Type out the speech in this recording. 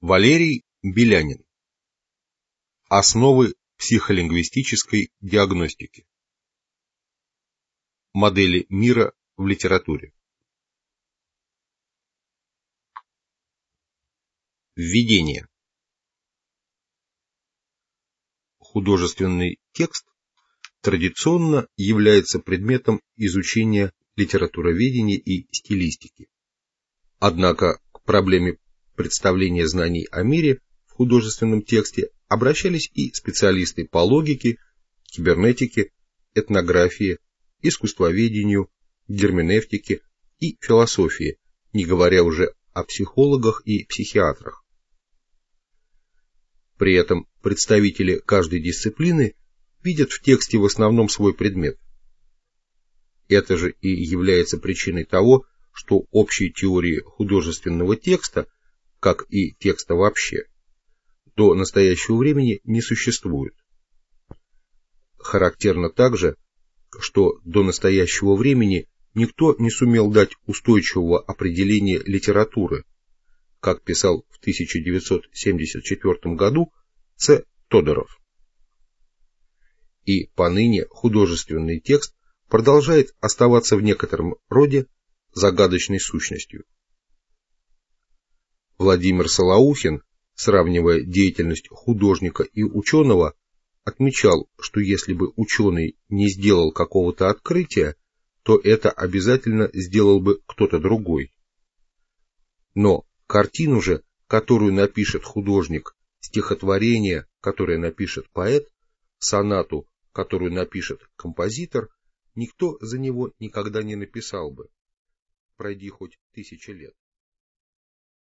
Валерий Белянин. Основы психолингвистической диагностики. Модели мира в литературе. Введение. Художественный текст традиционно является предметом изучения литературоведения и стилистики. Однако к проблеме представления знаний о мире в художественном тексте обращались и специалисты по логике, кибернетике, этнографии, искусствоведению, герменевтике и философии, не говоря уже о психологах и психиатрах. При этом представители каждой дисциплины видят в тексте в основном свой предмет. Это же и является причиной того, что общей теории художественного текста, как и текста вообще, до настоящего времени не существует. Характерно также, что до настоящего времени никто не сумел дать устойчивого определения литературы, как писал в 1974 году Ц. Тодоров. И поныне художественный текст продолжает оставаться в некотором роде загадочной сущностью. Владимир Солоухин, сравнивая деятельность художника и ученого, отмечал, что если бы ученый не сделал какого-то открытия, то это обязательно сделал бы кто-то другой. Но картину же, которую напишет художник, стихотворение, которое напишет поэт, сонату, которую напишет композитор, никто за него никогда не написал бы. Пройди хоть тысячи лет.